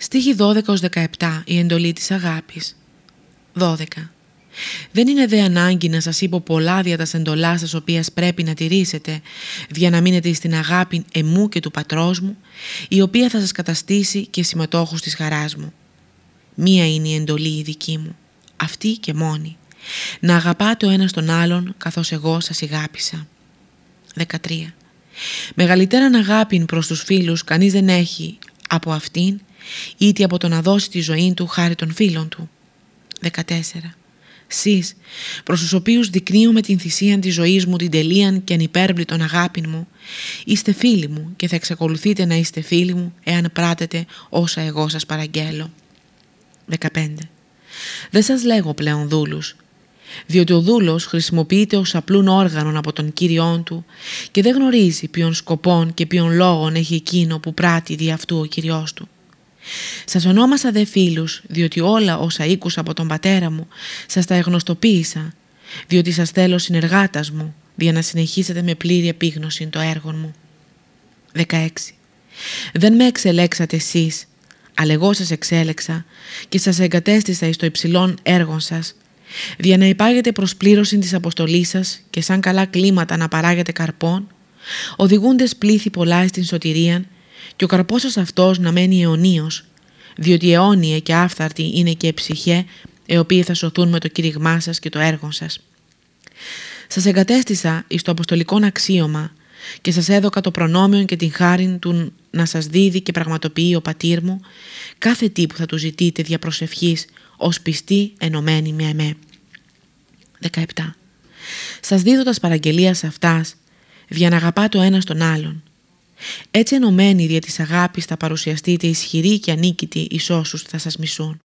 Στίχη 12-17 Η εντολή της αγάπης 12. Δεν είναι δε ανάγκη να σας είπω πολλά δια τας εντολάς τα οποίας πρέπει να τηρήσετε, για να μείνετε στην αγάπη εμού και του πατρός μου, η οποία θα σας καταστήσει και συμμετόχους της χαράς μου. Μία είναι η εντολή η δική μου, αυτή και μόνη. Να αγαπάτε ο ένας τον άλλον καθώς εγώ σας αγάπησα. 13. Μεγαλύτεραν αγάπη προς τους φίλους κανείς δεν έχει από αυτήν, είτε από το να δώσει τη ζωή του χάρη των φίλων του. 14. Σεις, προς τους οποίους δεικνύω την θυσία της ζωής μου την τελείαν και ανυπέρβλητον αγάπη μου, είστε φίλοι μου και θα εξακολουθείτε να είστε φίλοι μου εάν πράτετε όσα εγώ σας παραγγέλω. 15. Δεν σας λέγω πλέον δούλους, διότι ο δούλος χρησιμοποιείται ως απλούν όργανον από τον Κύριόν του και δεν γνωρίζει ποιον σκοπών και ποιον λόγων έχει εκείνο που πράττει δι' αυτού ο Κυριός του. Σας ονόμασα δε φίλους, διότι όλα όσα ήκουσα από τον πατέρα μου σας τα εγνωστοποίησα, διότι σας θέλω συνεργάτας μου, για να συνεχίσετε με πλήρη επίγνωση το έργο μου. 16. Δεν με εξελέξατε εσείς, αλλά εγώ σας εξέλεξα και σας εγκατέστησα εις το υψηλόν έργο σας, για να υπάγετε προς πλήρωση της αποστολής σας και σαν καλά κλίματα να παράγετε καρπών, οδηγούντες πλήθη πολλά στην σωτηρία και ο καρπός σας αυτός να μένει αιωνίως, διότι αιώνιε και άφθαρτη είναι και ψυχέ, οι οποίοι θα σωθούν με το κήρυγμά σας και το έργο σας. Σας εγκατέστησα εις το αποστολικό αξίωμα και σας έδωκα το προνόμιο και την χάρη του να σας δίδει και πραγματοποιεί ο πατήρ μου κάθε τι που θα του ζητείτε δια προσευχής ως πιστή ενωμένη με εμέ. 17. Σας δίδω τα παραγγελίας αυτάς για να αγαπάτε ο ένας τον άλλον. Έτσι ενωμένοι δια της αγάπης θα παρουσιαστείτε ισχυροί και ανίκητοι εις όσους θα σας μισούν.